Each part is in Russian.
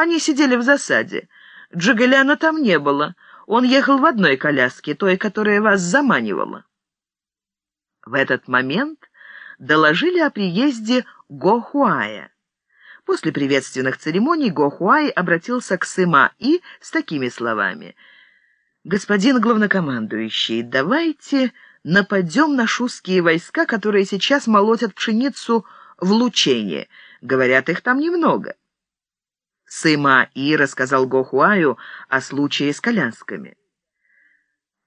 Они сидели в засаде. Джигаляна там не было. Он ехал в одной коляске, той, которая вас заманивала». В этот момент доложили о приезде Гохуая. После приветственных церемоний Гохуай обратился к Сыма и с такими словами. «Господин главнокомандующий, давайте нападем на шустские войска, которые сейчас молотят пшеницу в Лучене. Говорят, их там немного». Сыма И рассказал Гохуаю о случае с колясками.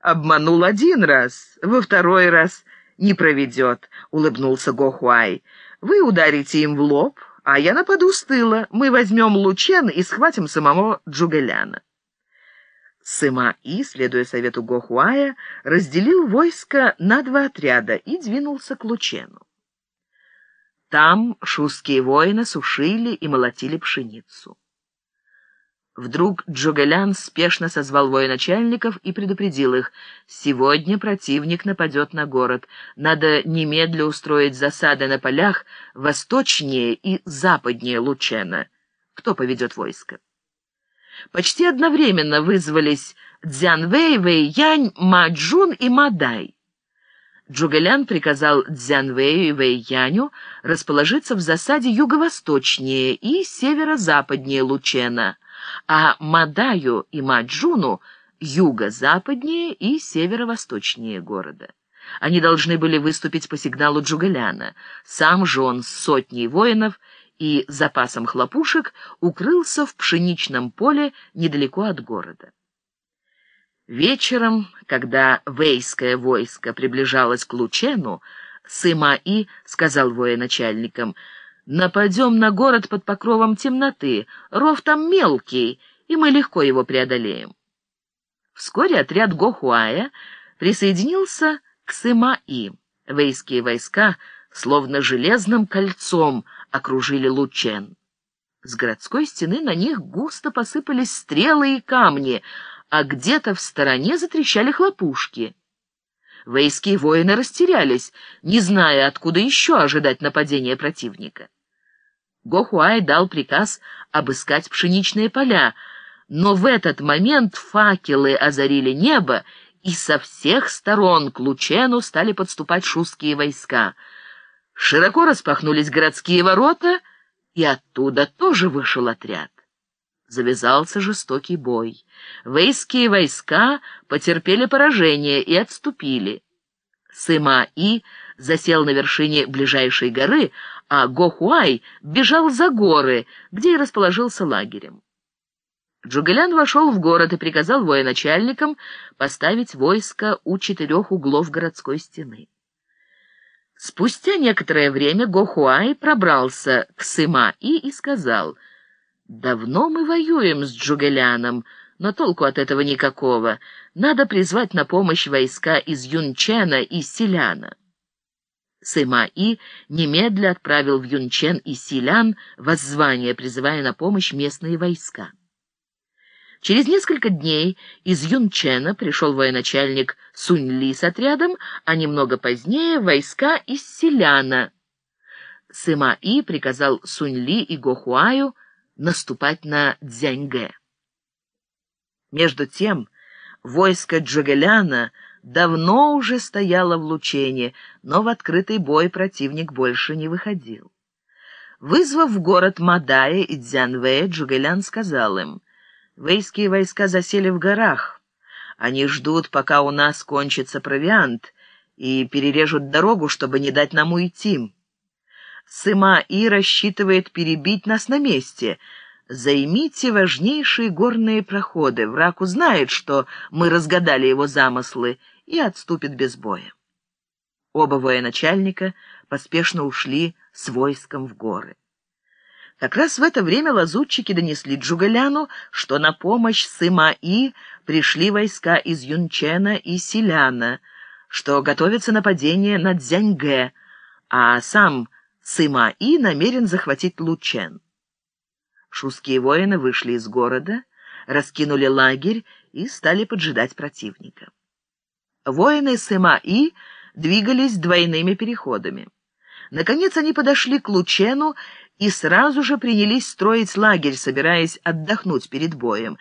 «Обманул один раз, во второй раз не проведет», — улыбнулся Гохуай. «Вы ударите им в лоб, а я нападу с тыла. Мы возьмем Лучен и схватим самого Джугеляна». Сыма-И, следуя совету Гохуая, разделил войско на два отряда и двинулся к Лучену. Там шустские воины сушили и молотили пшеницу. Вдруг Джугелян спешно созвал военачальников и предупредил их. «Сегодня противник нападет на город. Надо немедля устроить засады на полях восточнее и западнее Лучена. Кто поведет войско?» Почти одновременно вызвались Дзянвэй, Вэйянь, Маджун и Мадай. Джугелян приказал Дзянвэю и Вэйяню расположиться в засаде юго-восточнее и северо-западнее Лучена — а Мадаю и Маджуну юго-западнее и северо-восточнее города. Они должны были выступить по сигналу Джугаляна. Сам же он с сотней воинов и запасом хлопушек укрылся в пшеничном поле недалеко от города. Вечером, когда вейское войско приближалось к Лучену, Сыма-И сказал военачальникам — Нападем на город под покровом темноты. Ров там мелкий, и мы легко его преодолеем. Вскоре отряд Гохуая присоединился к Сыма-И. Вейские войска, словно железным кольцом, окружили Лучен. С городской стены на них густо посыпались стрелы и камни, а где-то в стороне затрещали хлопушки. Вейские воины растерялись, не зная, откуда еще ожидать нападения противника. Гохуай дал приказ обыскать пшеничные поля, но в этот момент факелы озарили небо, и со всех сторон к Лучену стали подступать шустские войска. Широко распахнулись городские ворота, и оттуда тоже вышел отряд. Завязался жестокий бой. Вейские войска потерпели поражение и отступили. Сыма-И засел на вершине ближайшей горы, а Гохуай бежал за горы, где и расположился лагерем. Джугелян вошел в город и приказал военачальникам поставить войско у четырех углов городской стены. Спустя некоторое время Гохуай пробрался к Сыма-И и сказал, «Давно мы воюем с Джугеляном, но толку от этого никакого. Надо призвать на помощь войска из Юнчена и Силяна». Сыма-И немедля отправил в Юнчен и Силян воззвание, призывая на помощь местные войска. Через несколько дней из Юнчена пришел военачальник Сунь-Ли с отрядом, а немного позднее войска из Силяна. Сыма-И приказал Сунь-Ли и Гохуаю наступать на Дзяньгэ. Между тем войско Джагеляна давно уже стояла в Лучене, но в открытый бой противник больше не выходил. Вызвав в город Мадая и Дзянвэя, Джугэлян сказал им, «Вейские войска засели в горах. Они ждут, пока у нас кончится провиант, и перережут дорогу, чтобы не дать нам уйти. Сыма-И рассчитывает перебить нас на месте». Займите важнейшие горные проходы. Враг узнает, что мы разгадали его замыслы, и отступит без боя. Оба военачальника поспешно ушли с войском в горы. Как раз в это время лазутчики донесли Джугаляну, что на помощь Сыма-И пришли войска из Юнчена и Силяна, что готовится нападение на Дзяньгэ, а сам Сыма-И намерен захватить Лучен. Шуские воины вышли из города, раскинули лагерь и стали поджидать противника. Воины Сыма-И двигались двойными переходами. Наконец они подошли к Лучену и сразу же принялись строить лагерь, собираясь отдохнуть перед боем.